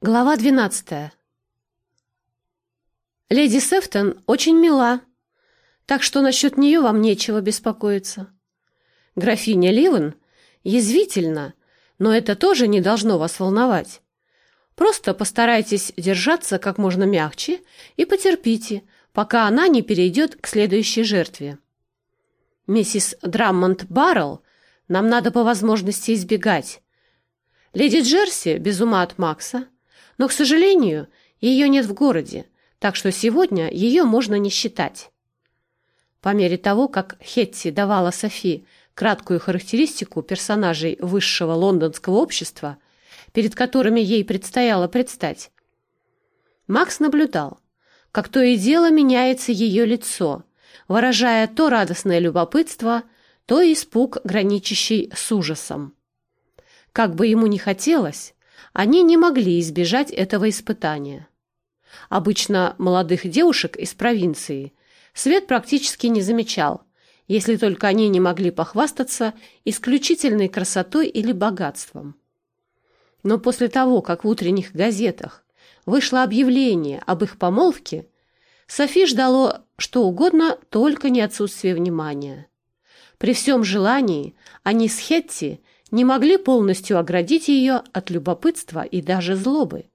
Глава двенадцатая. Леди Сефтон очень мила, так что насчет нее вам нечего беспокоиться. Графиня Ливен язвительна, но это тоже не должно вас волновать. Просто постарайтесь держаться как можно мягче и потерпите, пока она не перейдет к следующей жертве. Миссис Драммонд Баррелл нам надо по возможности избегать. Леди Джерси без ума от Макса — но, к сожалению, ее нет в городе, так что сегодня ее можно не считать. По мере того, как Хетти давала Софи краткую характеристику персонажей высшего лондонского общества, перед которыми ей предстояло предстать, Макс наблюдал, как то и дело меняется ее лицо, выражая то радостное любопытство, то испуг, граничащий с ужасом. Как бы ему ни хотелось, они не могли избежать этого испытания. Обычно молодых девушек из провинции Свет практически не замечал, если только они не могли похвастаться исключительной красотой или богатством. Но после того, как в утренних газетах вышло объявление об их помолвке, Софи ждало что угодно, только не отсутствие внимания. При всем желании они с Хетти не могли полностью оградить ее от любопытства и даже злобы.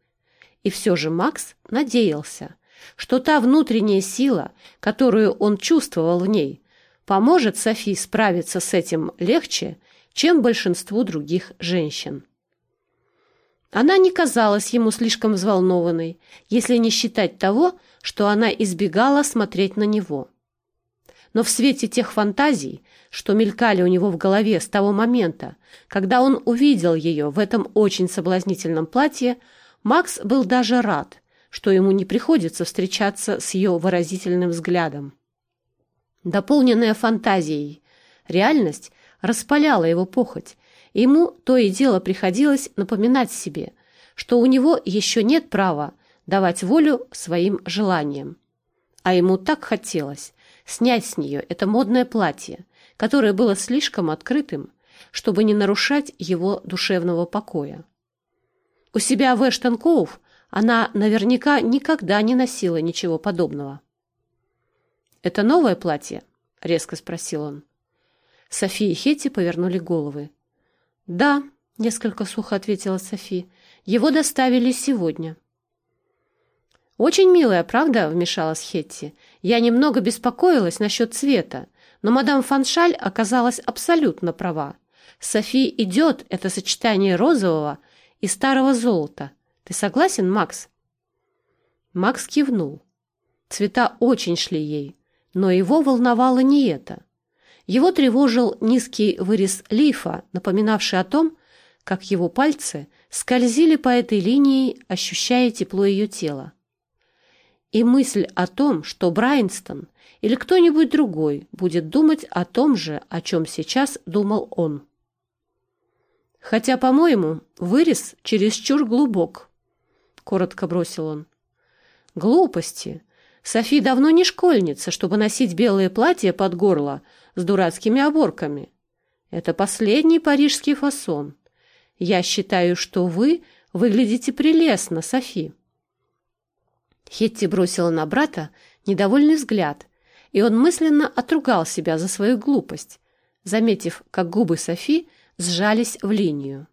И все же Макс надеялся, что та внутренняя сила, которую он чувствовал в ней, поможет Софи справиться с этим легче, чем большинству других женщин. Она не казалась ему слишком взволнованной, если не считать того, что она избегала смотреть на него. Но в свете тех фантазий, что мелькали у него в голове с того момента, когда он увидел ее в этом очень соблазнительном платье, Макс был даже рад, что ему не приходится встречаться с ее выразительным взглядом. Дополненная фантазией, реальность распаляла его похоть, и ему то и дело приходилось напоминать себе, что у него еще нет права давать волю своим желаниям. А ему так хотелось, снять с нее это модное платье, которое было слишком открытым, чтобы не нарушать его душевного покоя. У себя в Эштон-Коув она наверняка никогда не носила ничего подобного. «Это новое платье?» — резко спросил он. София и Хетти повернули головы. «Да», — несколько сухо ответила Софи, — «его доставили сегодня». «Очень милая, правда?» — вмешалась Хетти. «Я немного беспокоилась насчет цвета, но мадам Фаншаль оказалась абсолютно права. Софи идет это сочетание розового и старого золота. Ты согласен, Макс?» Макс кивнул. Цвета очень шли ей, но его волновало не это. Его тревожил низкий вырез лифа, напоминавший о том, как его пальцы скользили по этой линии, ощущая тепло ее тела. И мысль о том, что Брайнстон или кто-нибудь другой будет думать о том же, о чем сейчас думал он. Хотя, по-моему, вырез чересчур глубок, — коротко бросил он. Глупости. Софи давно не школьница, чтобы носить белое платье под горло с дурацкими оборками. Это последний парижский фасон. Я считаю, что вы выглядите прелестно, Софи. Хетти бросила на брата недовольный взгляд, и он мысленно отругал себя за свою глупость, заметив, как губы Софи сжались в линию.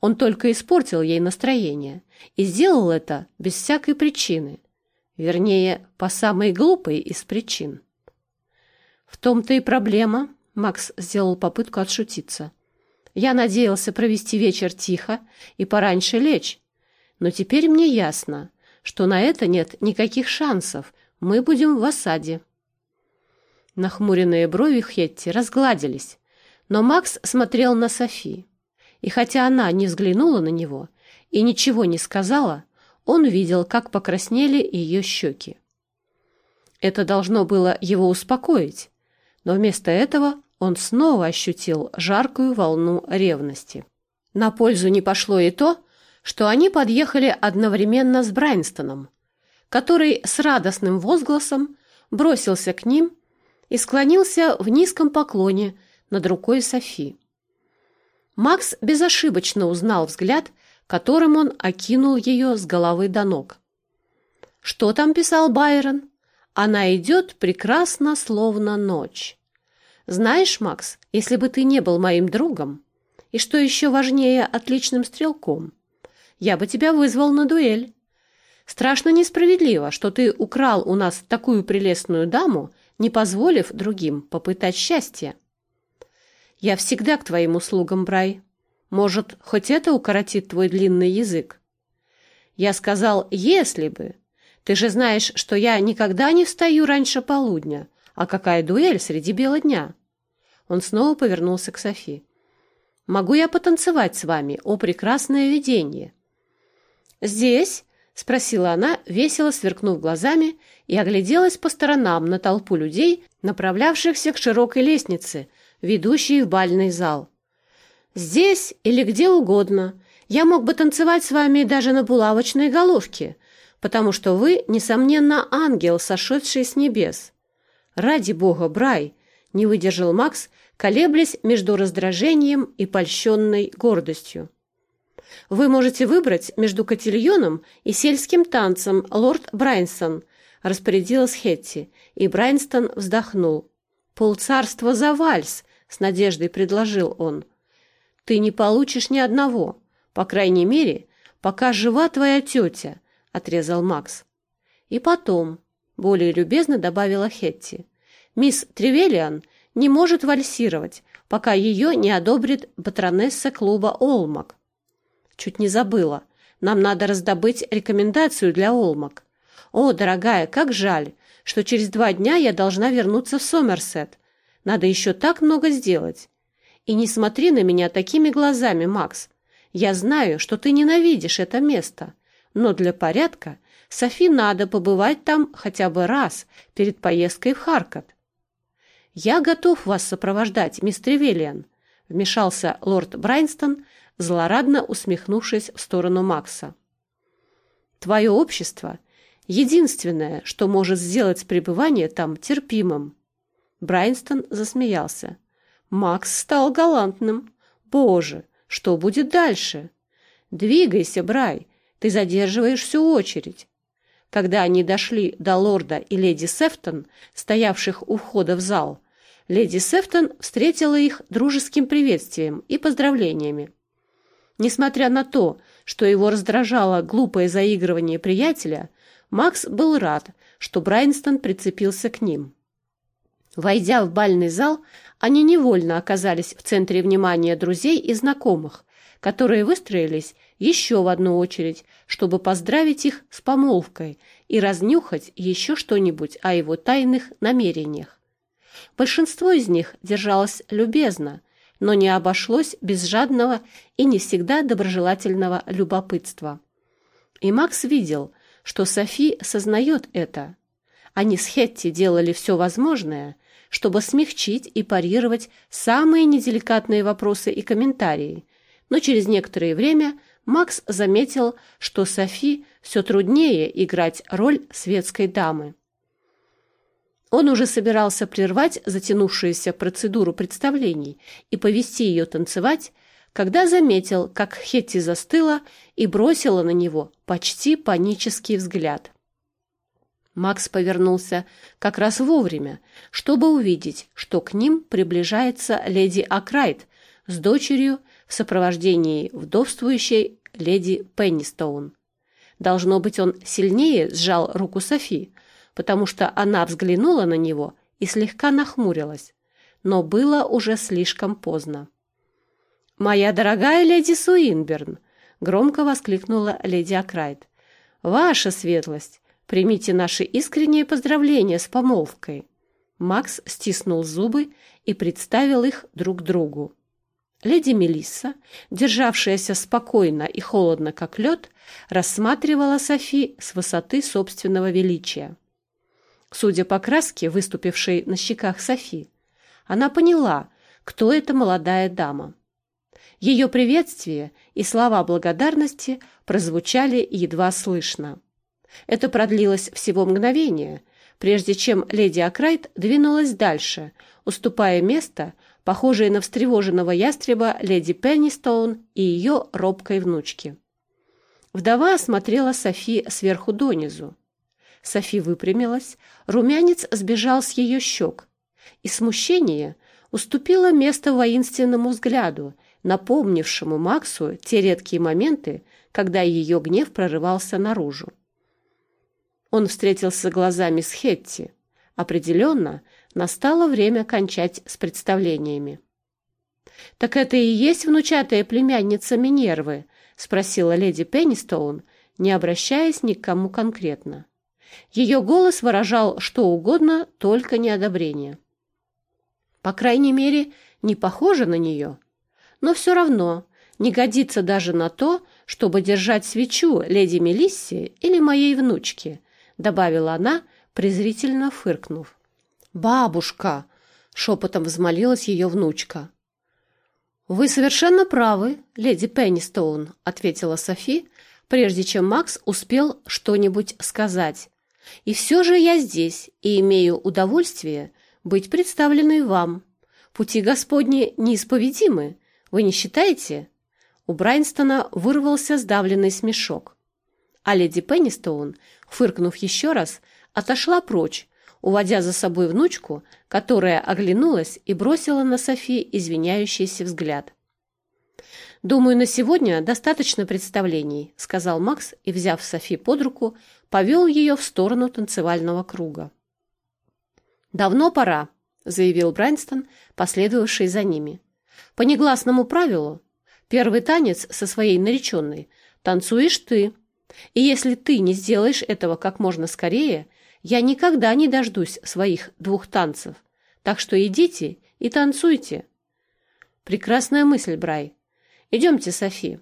Он только испортил ей настроение и сделал это без всякой причины, вернее, по самой глупой из причин. В том-то и проблема, Макс сделал попытку отшутиться. Я надеялся провести вечер тихо и пораньше лечь, но теперь мне ясно, что на это нет никаких шансов, мы будем в осаде. Нахмуренные брови Хетти разгладились, но Макс смотрел на Софи. И хотя она не взглянула на него и ничего не сказала, он видел, как покраснели ее щеки. Это должно было его успокоить, но вместо этого он снова ощутил жаркую волну ревности. На пользу не пошло и то, что они подъехали одновременно с Брайнстоном, который с радостным возгласом бросился к ним и склонился в низком поклоне над рукой Софи. Макс безошибочно узнал взгляд, которым он окинул ее с головы до ног. Что там писал Байрон? Она идет прекрасно, словно ночь. Знаешь, Макс, если бы ты не был моим другом, и что еще важнее, отличным стрелком, я бы тебя вызвал на дуэль. Страшно несправедливо, что ты украл у нас такую прелестную даму, не позволив другим попытать счастье. Я всегда к твоим услугам, Брай. Может, хоть это укоротит твой длинный язык? Я сказал «если бы». Ты же знаешь, что я никогда не встаю раньше полудня. А какая дуэль среди бела дня? Он снова повернулся к Софи. «Могу я потанцевать с вами, о прекрасное видение?» «Здесь?» — спросила она, весело сверкнув глазами, и огляделась по сторонам на толпу людей, направлявшихся к широкой лестнице, ведущей в бальный зал. «Здесь или где угодно. Я мог бы танцевать с вами даже на булавочной головке, потому что вы, несомненно, ангел, сошедший с небес. Ради бога, Брай!» — не выдержал Макс, колеблясь между раздражением и польщенной гордостью. Вы можете выбрать между котельоном и сельским танцем, лорд Брайнсон, распорядилась Хетти, и Брайнстон вздохнул. Полцарства за вальс, с надеждой предложил он. Ты не получишь ни одного, по крайней мере, пока жива твоя тетя, отрезал Макс. И потом, более любезно добавила Хетти, мисс Тревелиан не может вальсировать, пока ее не одобрит патронесса клуба «Олмак». Чуть не забыла. Нам надо раздобыть рекомендацию для Олмак. О, дорогая, как жаль, что через два дня я должна вернуться в Сомерсет. Надо еще так много сделать. И не смотри на меня такими глазами, Макс. Я знаю, что ты ненавидишь это место. Но для порядка Софи надо побывать там хотя бы раз перед поездкой в Харкот. «Я готов вас сопровождать, мистер Виллиан», — вмешался лорд Брайнстон, злорадно усмехнувшись в сторону Макса. «Твое общество — единственное, что может сделать пребывание там терпимым». Брайнстон засмеялся. Макс стал галантным. «Боже, что будет дальше?» «Двигайся, Брай, ты задерживаешь всю очередь». Когда они дошли до лорда и леди Сефтон, стоявших у входа в зал, леди Сефтон встретила их дружеским приветствием и поздравлениями. Несмотря на то, что его раздражало глупое заигрывание приятеля, Макс был рад, что Брайнстон прицепился к ним. Войдя в бальный зал, они невольно оказались в центре внимания друзей и знакомых, которые выстроились еще в одну очередь, чтобы поздравить их с помолвкой и разнюхать еще что-нибудь о его тайных намерениях. Большинство из них держалось любезно, но не обошлось без жадного и не всегда доброжелательного любопытства. И Макс видел, что Софи сознает это. Они с Хетти делали все возможное, чтобы смягчить и парировать самые неделикатные вопросы и комментарии, но через некоторое время Макс заметил, что Софи все труднее играть роль светской дамы. Он уже собирался прервать затянувшуюся процедуру представлений и повести ее танцевать, когда заметил, как Хетти застыла и бросила на него почти панический взгляд. Макс повернулся как раз вовремя, чтобы увидеть, что к ним приближается леди Акрайт с дочерью в сопровождении вдовствующей леди Пеннистоун. Должно быть, он сильнее сжал руку Софи, потому что она взглянула на него и слегка нахмурилась, но было уже слишком поздно. «Моя дорогая леди Суинберн!» — громко воскликнула леди Акрайт. «Ваша светлость! Примите наши искренние поздравления с помолвкой!» Макс стиснул зубы и представил их друг другу. Леди Мелисса, державшаяся спокойно и холодно, как лед, рассматривала Софи с высоты собственного величия. Судя по краске, выступившей на щеках Софи, она поняла, кто эта молодая дама. Ее приветствие и слова благодарности прозвучали едва слышно. Это продлилось всего мгновение, прежде чем леди Акрайт двинулась дальше, уступая место, похожее на встревоженного ястреба леди Пеннистоун и ее робкой внучке. Вдова осмотрела Софи сверху донизу. Софи выпрямилась, румянец сбежал с ее щек, и смущение уступило место воинственному взгляду, напомнившему Максу те редкие моменты, когда ее гнев прорывался наружу. Он встретился глазами с Хетти. Определенно, настало время кончать с представлениями. «Так это и есть внучатая племянница Минервы?» — спросила леди Пеннистоун, не обращаясь ни к кому конкретно. Ее голос выражал что угодно, только не одобрение. По крайней мере, не похоже на нее. Но все равно не годится даже на то, чтобы держать свечу леди Мелиссе или моей внучке, добавила она, презрительно фыркнув. «Бабушка!» — шепотом взмолилась ее внучка. «Вы совершенно правы, леди Пеннистоун», — ответила Софи, прежде чем Макс успел что-нибудь сказать. «И все же я здесь и имею удовольствие быть представленной вам. Пути Господни неисповедимы, вы не считаете?» У Брайнстона вырвался сдавленный смешок. А леди Пеннистоун, фыркнув еще раз, отошла прочь, уводя за собой внучку, которая оглянулась и бросила на Софи извиняющийся взгляд. «Думаю, на сегодня достаточно представлений», — сказал Макс и, взяв Софи под руку, повел ее в сторону танцевального круга. «Давно пора», — заявил Брайнстон, последовавший за ними. «По негласному правилу, первый танец со своей нареченной танцуешь ты, и если ты не сделаешь этого как можно скорее, я никогда не дождусь своих двух танцев, так что идите и танцуйте. Прекрасная мысль, Брай. Идемте, Софи.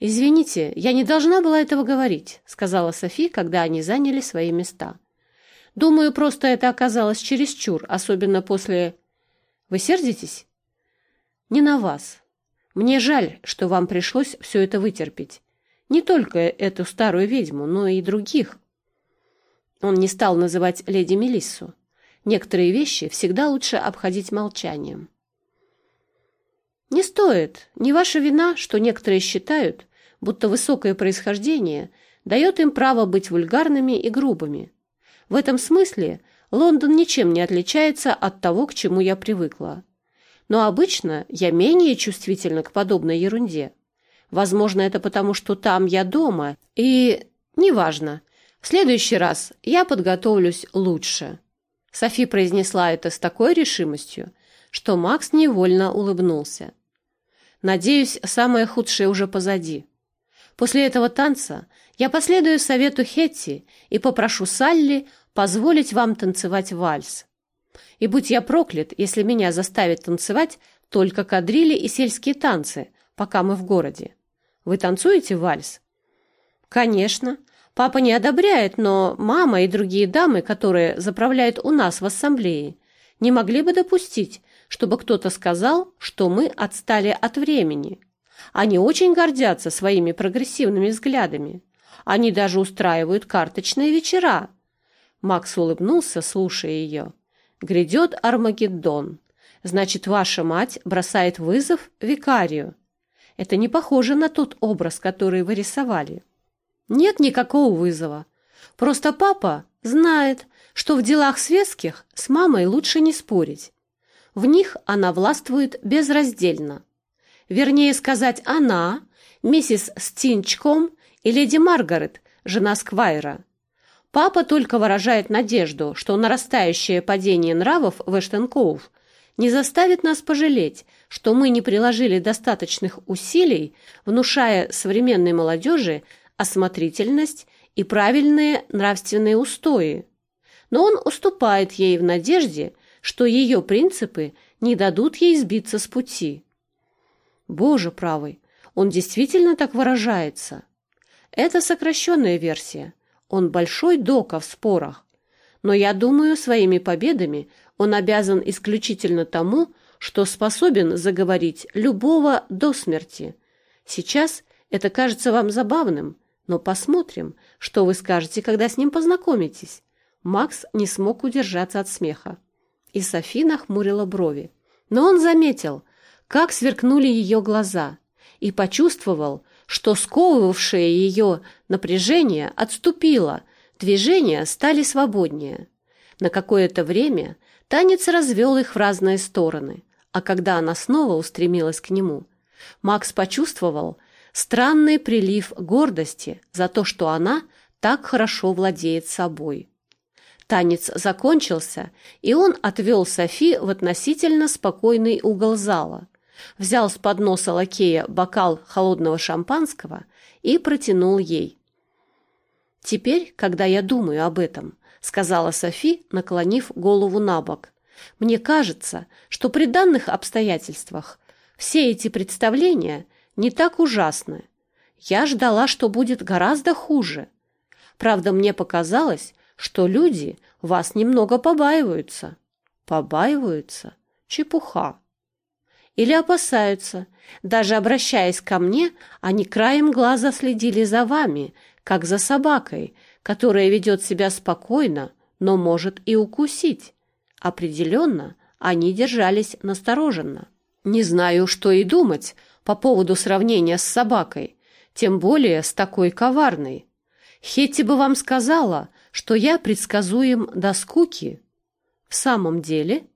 Извините, я не должна была этого говорить, сказала Софи, когда они заняли свои места. Думаю, просто это оказалось чересчур, особенно после... Вы сердитесь? Не на вас. Мне жаль, что вам пришлось все это вытерпеть. Не только эту старую ведьму, но и других. Он не стал называть леди Мелиссу. Некоторые вещи всегда лучше обходить молчанием. Не стоит. Не ваша вина, что некоторые считают, будто высокое происхождение дает им право быть вульгарными и грубыми. В этом смысле Лондон ничем не отличается от того, к чему я привыкла. Но обычно я менее чувствительна к подобной ерунде. Возможно, это потому, что там я дома, и... неважно, в следующий раз я подготовлюсь лучше. Софи произнесла это с такой решимостью, что Макс невольно улыбнулся. Надеюсь, самое худшее уже позади. После этого танца я последую совету Хетти и попрошу Салли позволить вам танцевать вальс. И будь я проклят, если меня заставят танцевать только кадрили и сельские танцы, пока мы в городе. Вы танцуете вальс? Конечно, Папа не одобряет, но мама и другие дамы, которые заправляют у нас в ассамблее, не могли бы допустить, чтобы кто-то сказал, что мы отстали от времени. Они очень гордятся своими прогрессивными взглядами. Они даже устраивают карточные вечера. Макс улыбнулся, слушая ее. Грядет Армагеддон. Значит, ваша мать бросает вызов викарию. Это не похоже на тот образ, который вы рисовали. Нет никакого вызова. Просто папа знает, что в делах светских с мамой лучше не спорить. В них она властвует безраздельно. Вернее сказать, она, миссис Стинчком и леди Маргарет, жена Сквайра. Папа только выражает надежду, что нарастающее падение нравов в Эштенкоув не заставит нас пожалеть, что мы не приложили достаточных усилий, внушая современной молодежи осмотрительность и правильные нравственные устои. Но он уступает ей в надежде, что ее принципы не дадут ей сбиться с пути. Боже правый, он действительно так выражается. Это сокращенная версия. Он большой дока в спорах. Но я думаю, своими победами он обязан исключительно тому, что способен заговорить любого до смерти. Сейчас это кажется вам забавным, но посмотрим, что вы скажете, когда с ним познакомитесь. Макс не смог удержаться от смеха. И Софи нахмурила брови. Но он заметил, как сверкнули ее глаза, и почувствовал, что сковывавшее ее напряжение отступило, движения стали свободнее. На какое-то время танец развел их в разные стороны, а когда она снова устремилась к нему, Макс почувствовал странный прилив гордости за то, что она так хорошо владеет собой. Танец закончился, и он отвел Софи в относительно спокойный угол зала, взял с подноса лакея бокал холодного шампанского и протянул ей. «Теперь, когда я думаю об этом», — сказала Софи, наклонив голову на бок, «мне кажется, что при данных обстоятельствах все эти представления не так ужасны. Я ждала, что будет гораздо хуже. Правда, мне показалось, что люди вас немного побаиваются. Побаиваются? Чепуха. Или опасаются. Даже обращаясь ко мне, они краем глаза следили за вами, как за собакой, которая ведет себя спокойно, но может и укусить. Определенно, они держались настороженно. Не знаю, что и думать по поводу сравнения с собакой, тем более с такой коварной. Хетти бы вам сказала, что я предсказуем до скуки. В самом деле,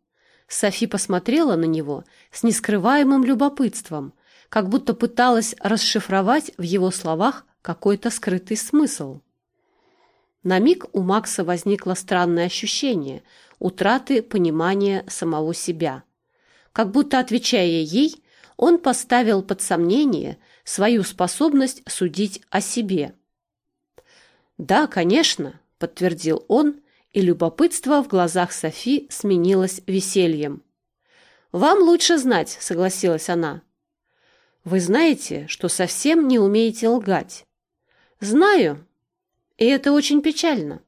Софи посмотрела на него с нескрываемым любопытством, как будто пыталась расшифровать в его словах какой-то скрытый смысл. На миг у Макса возникло странное ощущение утраты понимания самого себя. Как будто, отвечая ей, он поставил под сомнение свою способность судить о себе. «Да, конечно», — подтвердил он, и любопытство в глазах Софи сменилось весельем. «Вам лучше знать», — согласилась она. «Вы знаете, что совсем не умеете лгать?» «Знаю, и это очень печально».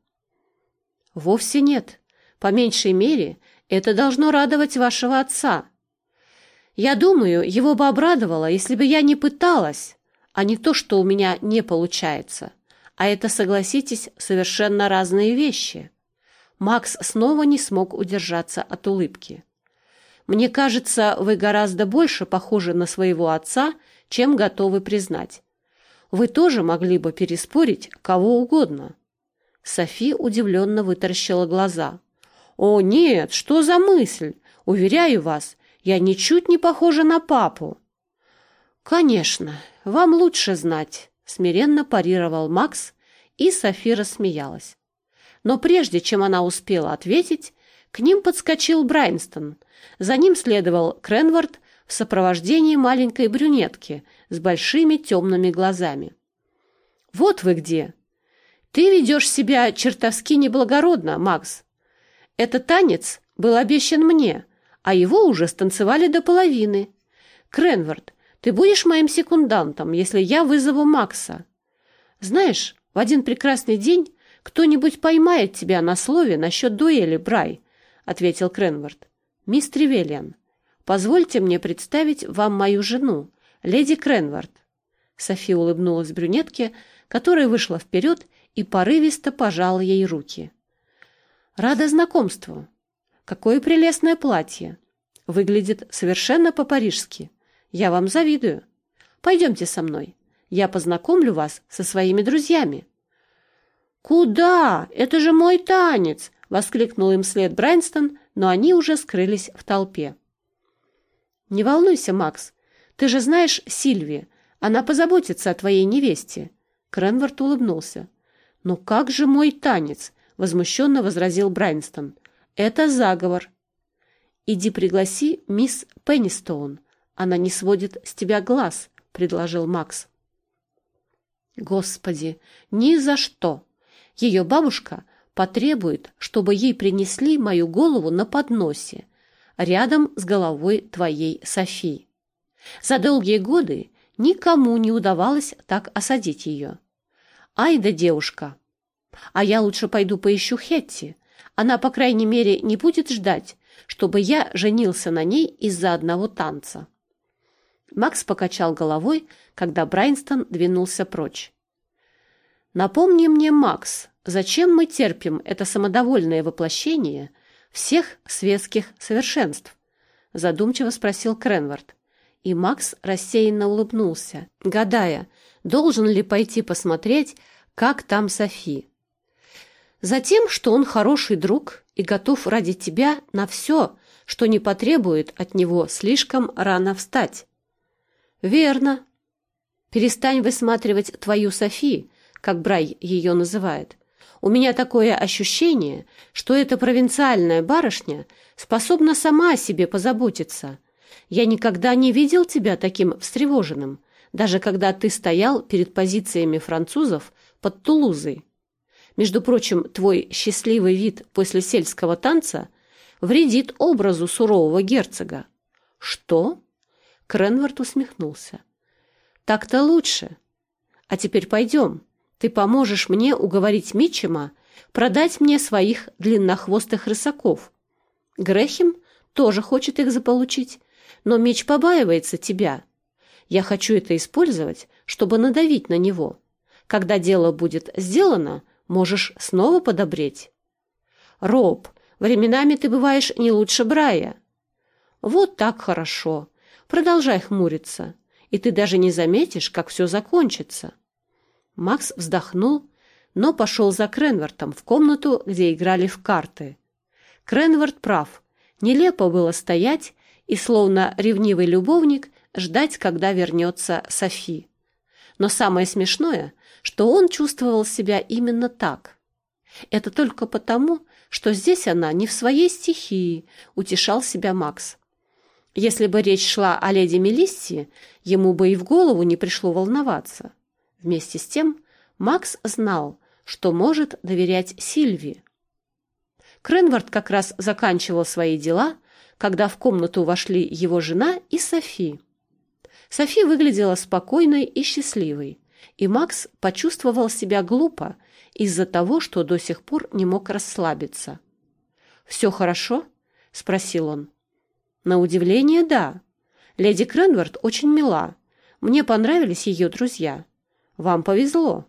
«Вовсе нет. По меньшей мере, это должно радовать вашего отца. Я думаю, его бы обрадовало, если бы я не пыталась, а не то, что у меня не получается. А это, согласитесь, совершенно разные вещи. Макс снова не смог удержаться от улыбки. Мне кажется, вы гораздо больше похожи на своего отца, чем готовы признать. Вы тоже могли бы переспорить кого угодно. Софи удивленно вытаращила глаза. «О, нет, что за мысль? Уверяю вас, я ничуть не похожа на папу». «Конечно, вам лучше знать смиренно парировал Макс, и Софи рассмеялась. Но прежде чем она успела ответить, к ним подскочил Брайнстон. За ним следовал Кренвард в сопровождении маленькой брюнетки с большими темными глазами. «Вот вы где! Ты ведешь себя чертовски неблагородно, Макс. Этот танец был обещан мне, а его уже станцевали до половины. Кренвард, ты будешь моим секундантом, если я вызову Макса. Знаешь, в один прекрасный день кто-нибудь поймает тебя на слове насчет дуэли, Брай, — ответил Кренвард. Мисс Тревелиан, позвольте мне представить вам мою жену, леди Кренвард. София улыбнулась брюнетке, которая вышла вперед и порывисто пожала ей руки. Рада знакомству. Какое прелестное платье. Выглядит совершенно по-парижски. Я вам завидую. Пойдемте со мной. Я познакомлю вас со своими друзьями». «Куда? Это же мой танец!» — воскликнул им след Брайнстон, но они уже скрылись в толпе. «Не волнуйся, Макс. Ты же знаешь Сильви. Она позаботится о твоей невесте». Кренвард улыбнулся. «Ну как же мой танец?» — возмущенно возразил Брайнстон. «Это заговор». «Иди пригласи мисс Пеннистоун. Она не сводит с тебя глаз», — предложил Макс. «Господи, ни за что! Ее бабушка потребует, чтобы ей принесли мою голову на подносе, рядом с головой твоей Софии. За долгие годы никому не удавалось так осадить ее. Ай да девушка! А я лучше пойду поищу Хетти. Она, по крайней мере, не будет ждать, чтобы я женился на ней из-за одного танца. Макс покачал головой, когда Брайнстон двинулся прочь. «Напомни мне, Макс, зачем мы терпим это самодовольное воплощение всех светских совершенств?» задумчиво спросил Кренвард. и Макс рассеянно улыбнулся, гадая, должен ли пойти посмотреть, как там Софи. Затем, что он хороший друг и готов ради тебя на все, что не потребует от него слишком рано встать. Верно. Перестань высматривать твою Софи, как Брай ее называет. У меня такое ощущение, что эта провинциальная барышня способна сама о себе позаботиться. Я никогда не видел тебя таким встревоженным, даже когда ты стоял перед позициями французов под Тулузой. Между прочим, твой счастливый вид после сельского танца вредит образу сурового герцога. Что? Кренвард усмехнулся. Так-то лучше. А теперь пойдем. Ты поможешь мне уговорить Митчема продать мне своих длиннохвостых рысаков. Грехим тоже хочет их заполучить, но Меч побаивается тебя. Я хочу это использовать, чтобы надавить на него. Когда дело будет сделано, можешь снова подобреть. Роб, временами ты бываешь не лучше Брая. Вот так хорошо. Продолжай хмуриться, и ты даже не заметишь, как все закончится. Макс вздохнул, но пошел за Кренвартом в комнату, где играли в карты. Кренвард прав. Нелепо было стоять и, словно ревнивый любовник, ждать, когда вернется Софи. Но самое смешное, что он чувствовал себя именно так. Это только потому, что здесь она не в своей стихии, утешал себя Макс. Если бы речь шла о леди Мелиссе, ему бы и в голову не пришло волноваться. Вместе с тем Макс знал, что может доверять Сильви. Кренвард как раз заканчивал свои дела, когда в комнату вошли его жена и Софи. Софи выглядела спокойной и счастливой, и Макс почувствовал себя глупо из-за того, что до сих пор не мог расслабиться. «Все хорошо?» — спросил он. «На удивление, да. Леди Кренвард очень мила. Мне понравились ее друзья. Вам повезло.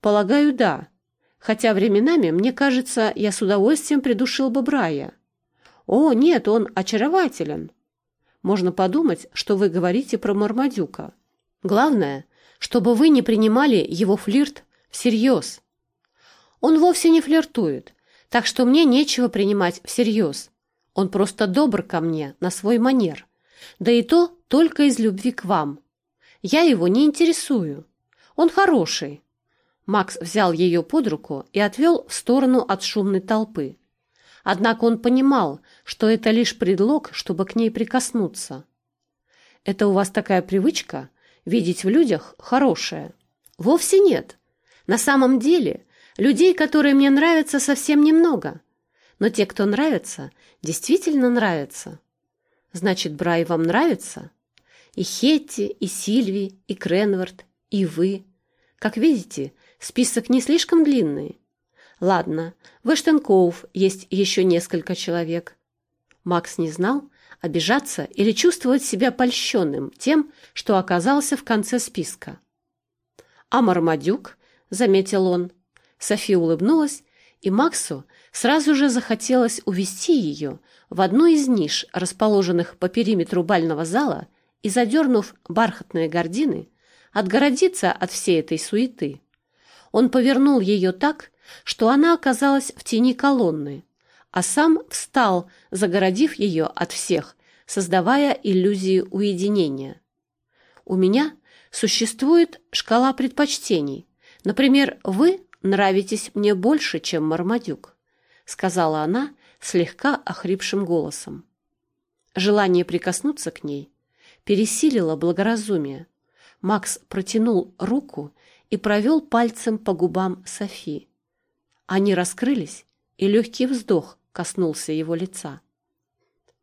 Полагаю, да. Хотя временами, мне кажется, я с удовольствием придушил бы Брая. О, нет, он очарователен. Можно подумать, что вы говорите про Мармадюка. Главное, чтобы вы не принимали его флирт всерьез. Он вовсе не флиртует, так что мне нечего принимать всерьез. Он просто добр ко мне на свой манер. Да и то только из любви к вам. Я его не интересую. Он хороший. Макс взял ее под руку и отвел в сторону от шумной толпы. Однако он понимал, что это лишь предлог, чтобы к ней прикоснуться. «Это у вас такая привычка видеть в людях хорошее?» «Вовсе нет. На самом деле людей, которые мне нравятся, совсем немного. Но те, кто нравится, действительно нравятся. Значит, Брай вам нравится? И Хетти, и Сильви, и Кренвард, и вы. Как видите, список не слишком длинный. Ладно, в Эштенкоуф есть еще несколько человек. Макс не знал, обижаться или чувствовать себя польщенным тем, что оказался в конце списка. «А Мармадюк?» — заметил он. София улыбнулась, и Максу сразу же захотелось увести ее в одну из ниш, расположенных по периметру бального зала, и, задернув бархатные гардины, отгородиться от всей этой суеты. Он повернул ее так, что она оказалась в тени колонны, а сам встал, загородив ее от всех, создавая иллюзию уединения. У меня существует шкала предпочтений. Например, вы нравитесь мне больше, чем Мармадюк, сказала она слегка охрипшим голосом. Желание прикоснуться к ней пересилило благоразумие. Макс протянул руку и провел пальцем по губам Софи. Они раскрылись, и легкий вздох коснулся его лица.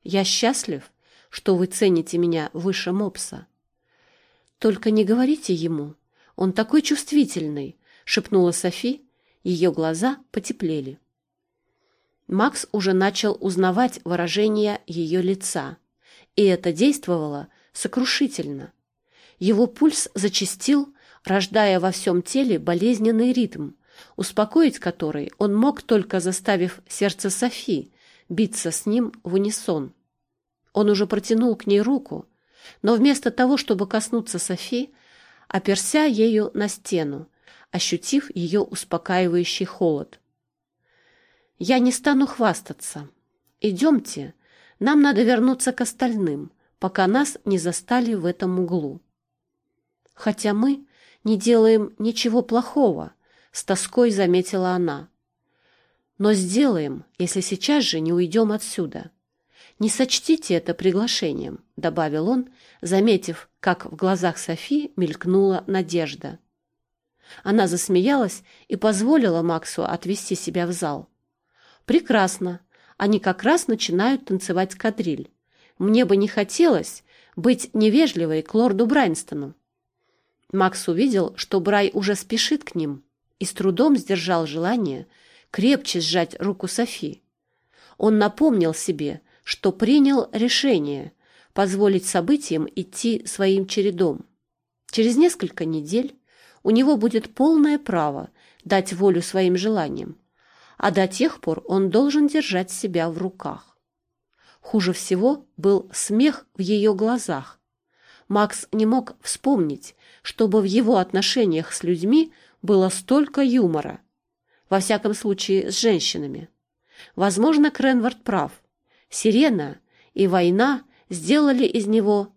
«Я счастлив, что вы цените меня выше мопса. Только не говорите ему, он такой чувствительный», — шепнула Софи, ее глаза потеплели. Макс уже начал узнавать выражение ее лица, и это действовало сокрушительно. Его пульс зачастил, рождая во всем теле болезненный ритм, успокоить который он мог только заставив сердце Софи биться с ним в унисон. Он уже протянул к ней руку, Но вместо того, чтобы коснуться Софи, оперся ею на стену, ощутив ее успокаивающий холод. «Я не стану хвастаться. Идемте, нам надо вернуться к остальным, пока нас не застали в этом углу. Хотя мы не делаем ничего плохого, с тоской заметила она. Но сделаем, если сейчас же не уйдем отсюда. Не сочтите это приглашением, добавил он, заметив, как в глазах Софи мелькнула надежда. Она засмеялась и позволила Максу отвести себя в зал. Прекрасно. Они как раз начинают танцевать кадриль. Мне бы не хотелось быть невежливой к лорду Брайнстону. Макс увидел, что Брай уже спешит к ним, и с трудом сдержал желание крепче сжать руку Софи. Он напомнил себе, что принял решение позволить событиям идти своим чередом. Через несколько недель у него будет полное право дать волю своим желаниям, а до тех пор он должен держать себя в руках. Хуже всего был смех в ее глазах. Макс не мог вспомнить, чтобы в его отношениях с людьми было столько юмора. Во всяком случае, с женщинами. Возможно, Кренвард прав. Сирена и война сделали из него,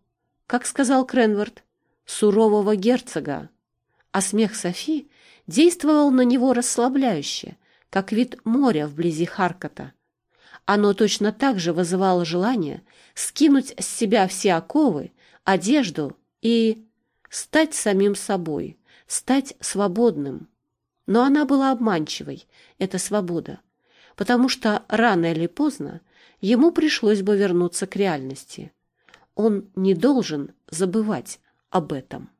как сказал Кренвард, сурового герцога. А смех Софи действовал на него расслабляюще, как вид моря вблизи Харкота. Оно точно так же вызывало желание скинуть с себя все оковы, одежду и стать самим собой, стать свободным. Но она была обманчивой, эта свобода, потому что рано или поздно ему пришлось бы вернуться к реальности. Он не должен забывать об этом.